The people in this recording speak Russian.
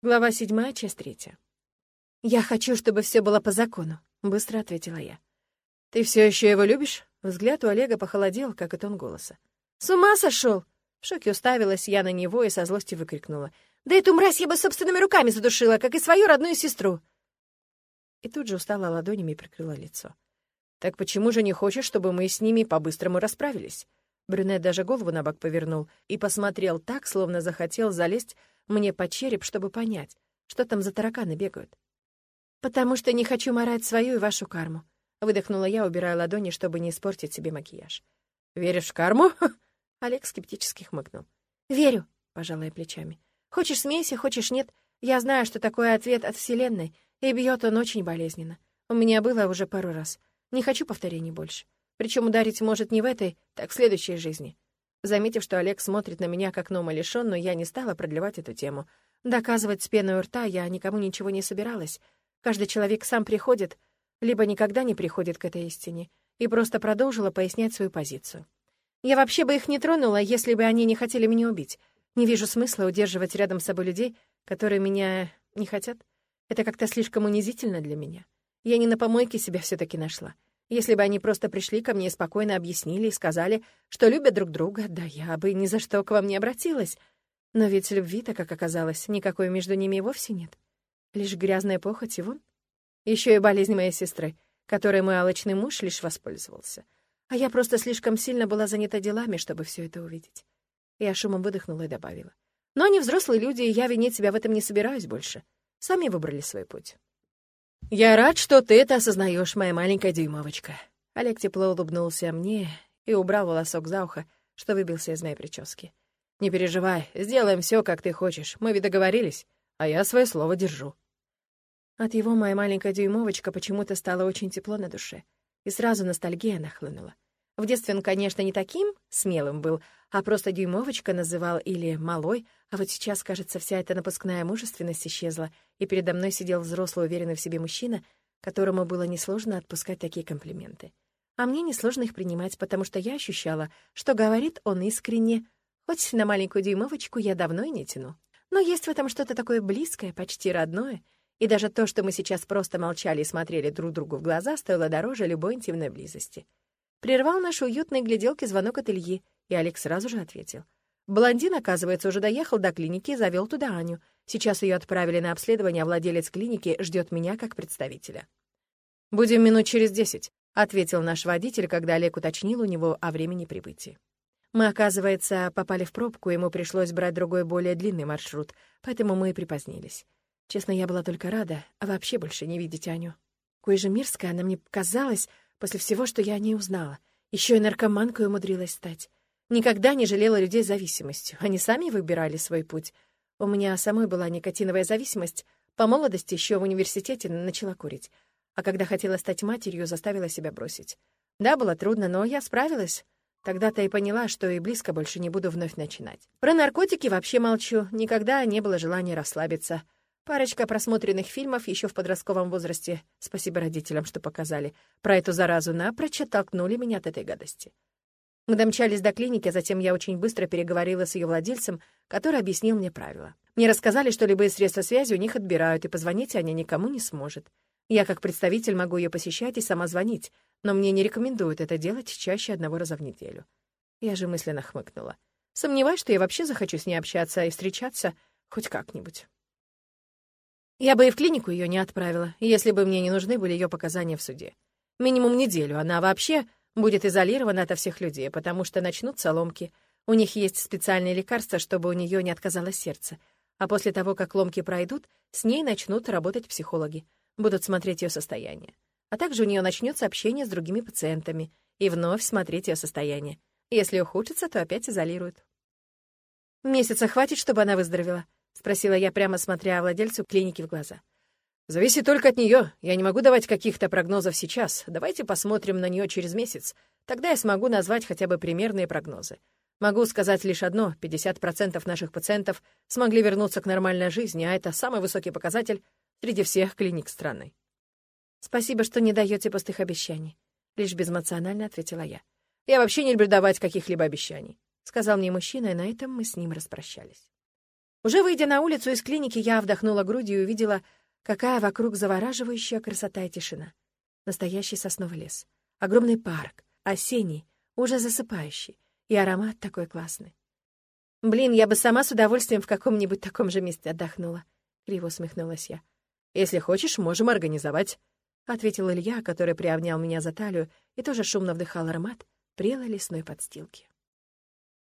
Глава седьмая, часть третья. «Я хочу, чтобы все было по закону», — быстро ответила я. «Ты все еще его любишь?» Взгляд у Олега похолодел, как и тон голоса. «С ума сошел!» В шоке уставилась я на него и со злости выкрикнула. «Да эту мразь я бы собственными руками задушила, как и свою родную сестру!» И тут же устала ладонями и прикрыла лицо. «Так почему же не хочешь, чтобы мы с ними по-быстрому расправились?» Брюнет даже голову на бок повернул и посмотрел так, словно захотел залезть мне под череп, чтобы понять, что там за тараканы бегают. «Потому что не хочу морать свою и вашу карму», — выдохнула я, убирая ладони, чтобы не испортить себе макияж. «Веришь в карму?» Олег скептически хмыкнул. «Верю», — пожала я плечами. «Хочешь смейся, хочешь нет. Я знаю, что такой ответ от Вселенной, и бьет он очень болезненно. У меня было уже пару раз. Не хочу повторений больше. Причем ударить может не в этой, так в следующей жизни. Заметив, что Олег смотрит на меня как на умалишённую, я не стала продлевать эту тему. Доказывать с пеной у рта я никому ничего не собиралась. Каждый человек сам приходит, либо никогда не приходит к этой истине, и просто продолжила пояснять свою позицию. Я вообще бы их не тронула, если бы они не хотели меня убить. Не вижу смысла удерживать рядом с собой людей, которые меня не хотят. Это как-то слишком унизительно для меня. Я не на помойке себя все таки нашла. Если бы они просто пришли ко мне и спокойно объяснили и сказали, что любят друг друга, да я бы ни за что к вам не обратилась. Но ведь любви-то, как оказалось, никакой между ними и вовсе нет. Лишь грязная похоть вон. Еще и болезнь моей сестры, которой мой алочный муж лишь воспользовался. А я просто слишком сильно была занята делами, чтобы все это увидеть. Я шумом выдохнула и добавила. Но они взрослые люди, и я винить себя в этом не собираюсь больше. Сами выбрали свой путь. «Я рад, что ты это осознаешь, моя маленькая дюймовочка». Олег тепло улыбнулся мне и убрал волосок за ухо, что выбился из моей прически. «Не переживай, сделаем все, как ты хочешь. Мы ведь договорились, а я свое слово держу». От его моя маленькая дюймовочка почему-то стало очень тепло на душе, и сразу ностальгия нахлынула. В детстве он, конечно, не таким смелым был, а просто дюймовочка называл или малой, а вот сейчас, кажется, вся эта напускная мужественность исчезла, и передо мной сидел взрослый, уверенный в себе мужчина, которому было несложно отпускать такие комплименты. А мне несложно их принимать, потому что я ощущала, что говорит он искренне, хоть на маленькую дюймовочку я давно и не тяну. Но есть в этом что-то такое близкое, почти родное, и даже то, что мы сейчас просто молчали и смотрели друг другу в глаза, стоило дороже любой интимной близости. Прервал наши уютные гляделки звонок от Ильи, и Алекс сразу же ответил. Блондин, оказывается, уже доехал до клиники и завел туда Аню. Сейчас ее отправили на обследование, а владелец клиники ждет меня как представителя. «Будем минут через десять», — ответил наш водитель, когда Олег уточнил у него о времени прибытия. Мы, оказывается, попали в пробку, ему пришлось брать другой, более длинный маршрут, поэтому мы и припозднились. Честно, я была только рада, а вообще больше не видеть Аню. Кое же мирская она мне казалась, После всего, что я о ней узнала. Еще и наркоманкой умудрилась стать. Никогда не жалела людей зависимостью. Они сами выбирали свой путь. У меня самой была никотиновая зависимость. По молодости еще в университете начала курить. А когда хотела стать матерью, заставила себя бросить. Да, было трудно, но я справилась. Тогда-то и поняла, что и близко больше не буду вновь начинать. Про наркотики вообще молчу. Никогда не было желания расслабиться. Парочка просмотренных фильмов еще в подростковом возрасте, спасибо родителям, что показали, про эту заразу напрочь оттолкнули меня от этой гадости. Мы домчались до клиники, а затем я очень быстро переговорила с ее владельцем, который объяснил мне правила. Мне рассказали, что любые средства связи у них отбирают, и позвонить она никому не сможет. Я, как представитель, могу ее посещать и сама звонить, но мне не рекомендуют это делать чаще одного раза в неделю. Я же мысленно хмыкнула. Сомневаюсь, что я вообще захочу с ней общаться и встречаться хоть как-нибудь. Я бы и в клинику ее не отправила, если бы мне не нужны были ее показания в суде. Минимум неделю она вообще будет изолирована от всех людей, потому что начнутся ломки. У них есть специальные лекарства, чтобы у нее не отказало сердце. А после того, как ломки пройдут, с ней начнут работать психологи, будут смотреть ее состояние. А также у нее начнется общение с другими пациентами и вновь смотреть ее состояние. Если ухудшится, то опять изолируют. Месяца хватит, чтобы она выздоровела. — спросила я, прямо смотря владельцу клиники в глаза. «Зависит только от нее. Я не могу давать каких-то прогнозов сейчас. Давайте посмотрим на нее через месяц. Тогда я смогу назвать хотя бы примерные прогнозы. Могу сказать лишь одно — 50% наших пациентов смогли вернуться к нормальной жизни, а это самый высокий показатель среди всех клиник страны». «Спасибо, что не даете пустых обещаний», — лишь безэмоционально ответила я. «Я вообще не люблю давать каких-либо обещаний», — сказал мне мужчина, и на этом мы с ним распрощались. Уже выйдя на улицу из клиники, я вдохнула грудью и увидела, какая вокруг завораживающая красота и тишина. Настоящий сосновый лес. Огромный парк, осенний, уже засыпающий. И аромат такой классный. «Блин, я бы сама с удовольствием в каком-нибудь таком же месте отдохнула», — криво усмехнулась я. «Если хочешь, можем организовать», — ответил Илья, который приобнял меня за талию и тоже шумно вдыхал аромат прелой лесной подстилки.